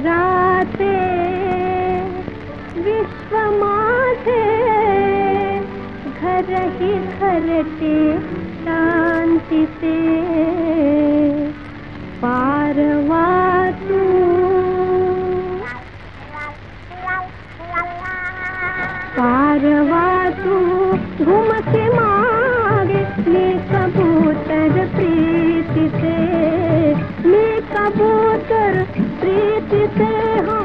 राधे विश्वमाधे घर ही घर घरते शांति से। पारवा तू पारवा तू घूम के मांगे ले कबूतर प्रीति से। ले कबूतर से हूँ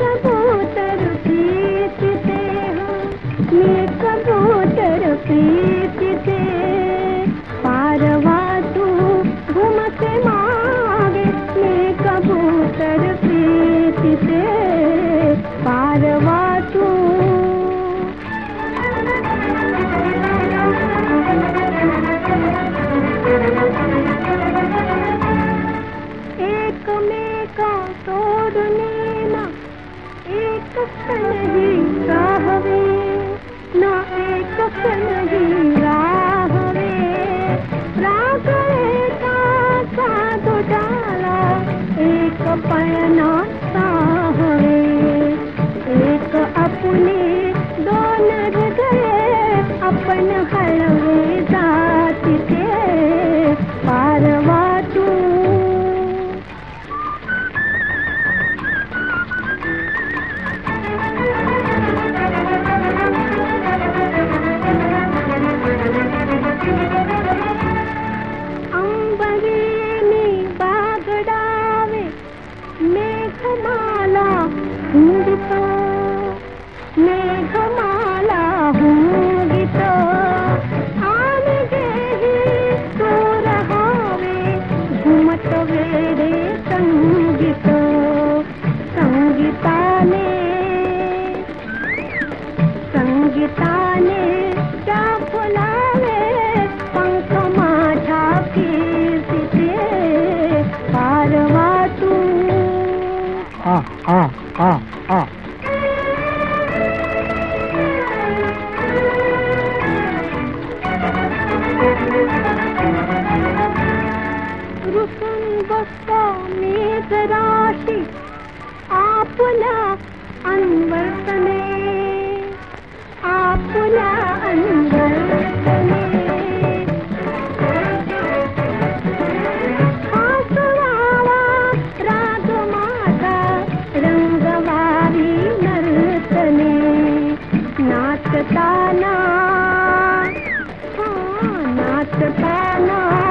कबूतर से हूँ पारवा तू घूम के मागे मैं कबूतर से पारवा तू एक क्षण ही राहवे ना एक क्षण ही राहवे एका साधु डाला एक पयना साहवे एक अपने गए अपन हलवे जात के पारवा मेघमाला गेही तो। रहावे घुमत वेडे संगीत। संगीताने संगीताने त्या फुलावे पंख माझ्या कीर्तीचे पारवा तू आ आ आ आ रुसून बसतो मेघराशी आपला अन्वर्तने आपला अन्वर्तने नाचताना हा, नाचताना एक